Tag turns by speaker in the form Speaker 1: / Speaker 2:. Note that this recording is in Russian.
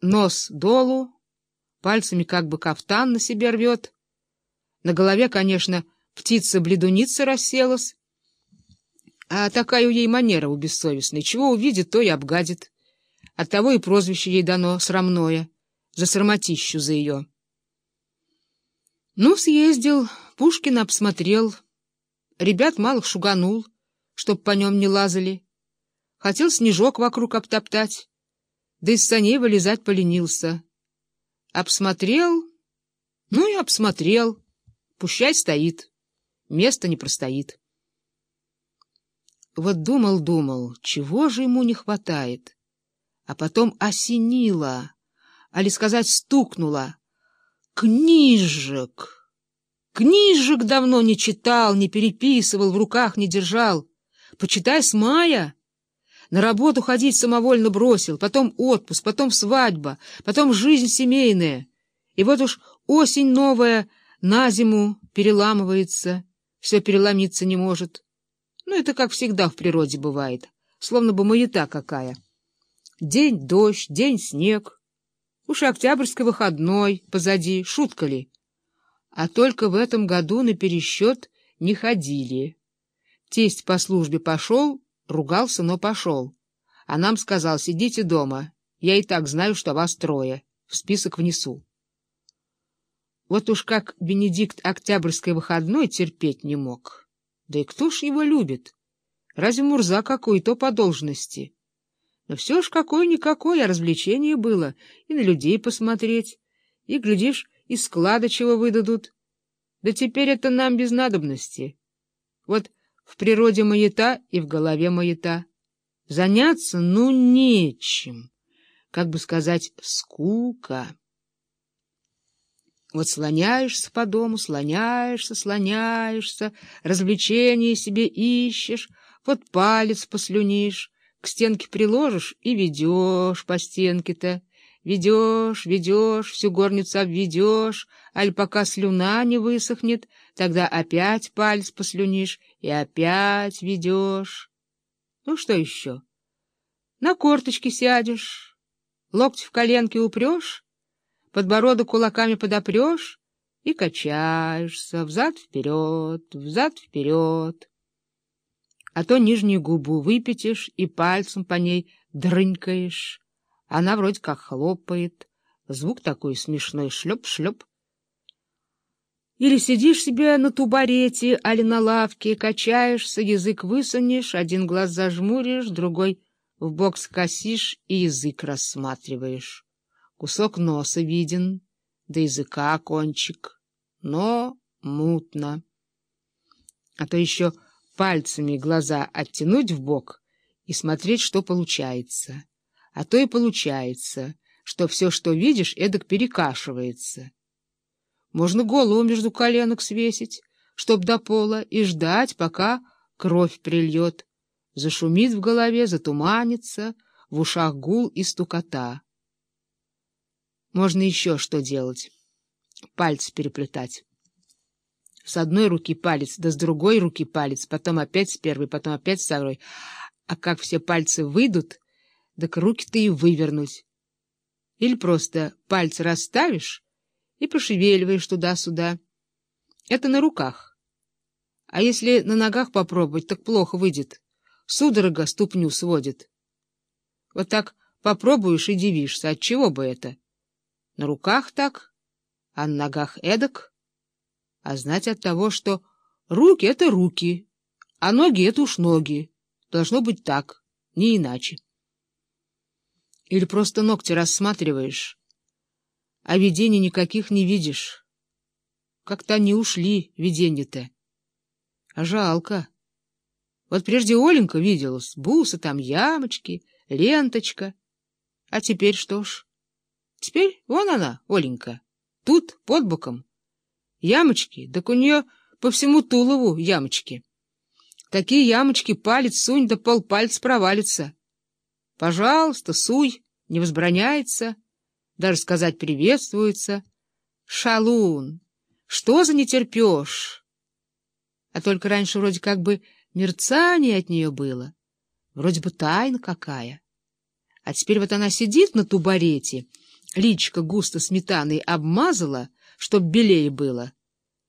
Speaker 1: Нос долу, пальцами как бы кафтан на себе рвет. На голове, конечно, птица-бледуница расселась. А такая у ей манера у бессовестной. Чего увидит, то и обгадит. Оттого и прозвище ей дано срамное, за срамотищу за ее. Ну, съездил, Пушкина обсмотрел, ребят малых шуганул, чтоб по нем не лазали. Хотел снежок вокруг обтоптать, да из саней вылезать поленился. Обсмотрел, ну и обсмотрел, пущай стоит, место не простоит. Вот думал-думал, чего же ему не хватает, а потом осенило, али сказать стукнуло. Книжек! Книжек давно не читал, не переписывал, в руках не держал. Почитай с мая. На работу ходить самовольно бросил, потом отпуск, потом свадьба, потом жизнь семейная. И вот уж осень новая на зиму переламывается, все переломиться не может. Ну, это как всегда в природе бывает, словно бы маята какая. День дождь, день снег. Уж октябрьский выходной позади, шутка ли? А только в этом году на пересчет не ходили. Тесть по службе пошел, ругался, но пошел. А нам сказал, сидите дома, я и так знаю, что вас трое, в список внесу. Вот уж как Бенедикт Октябрьской выходной терпеть не мог. Да и кто ж его любит? Разве Мурза какой-то по должности? Но все ж какое-никакое развлечение было, и на людей посмотреть, и, глядишь, и склада чего выдадут. Да теперь это нам без надобности. Вот в природе маята и в голове маята. Заняться, ну, нечем. Как бы сказать, скука. Вот слоняешься по дому, слоняешься, слоняешься, развлечения себе ищешь, вот палец послюнишь, к стенке приложишь и ведешь по стенке-то. Ведешь, ведешь, всю горницу обведешь, аль пока слюна не высохнет, тогда опять палец послюнишь и опять ведешь. Ну, что еще? На корточки сядешь, локти в коленки упрешь, подбородок кулаками подопрешь и качаешься взад-вперед, взад-вперед. А то нижнюю губу выпятишь и пальцем по ней дрынькаешь. Она вроде как хлопает, звук такой смешной шлеп-шлеп. Или сидишь себе на тубарете, али на лавке, качаешься, язык высунешь, один глаз зажмуришь, другой в бок скосишь и язык рассматриваешь. Кусок носа виден, до языка кончик, но мутно. А то еще пальцами глаза оттянуть в бок и смотреть, что получается. А то и получается, что все, что видишь, эдак перекашивается. Можно голову между коленок свесить, чтоб до пола, и ждать, пока кровь прильет. Зашумит в голове, затуманится, в ушах гул и стукота. Можно еще что делать. Пальцы переплетать. С одной руки палец, да с другой руки палец, потом опять с первой, потом опять с второй. А как все пальцы выйдут, так руки-то и вывернуть. Или просто пальцы расставишь и пошевеливаешь туда-сюда. Это на руках. А если на ногах попробовать, так плохо выйдет. Судорога ступню сводит. Вот так попробуешь и дивишься, от чего бы это? На руках так, а на ногах эдак. А знать от того, что руки — это руки, а ноги — это уж ноги. Должно быть так, не иначе. Или просто ногти рассматриваешь, а видений никаких не видишь. Как-то они ушли, виденья-то. А жалко. Вот прежде Оленька виделась, бусы там, ямочки, ленточка. А теперь что ж? Теперь вон она, Оленька, тут, под боком. Ямочки, так у нее по всему Тулову ямочки. Такие ямочки палец сунь, да полпальца провалится. Пожалуйста, суй, не возбраняется, даже сказать приветствуется. Шалун, что за не терпешь? А только раньше вроде как бы мерцание от нее было, вроде бы тайна какая. А теперь вот она сидит на тубарете — личко густо сметаной обмазала, чтоб белее было,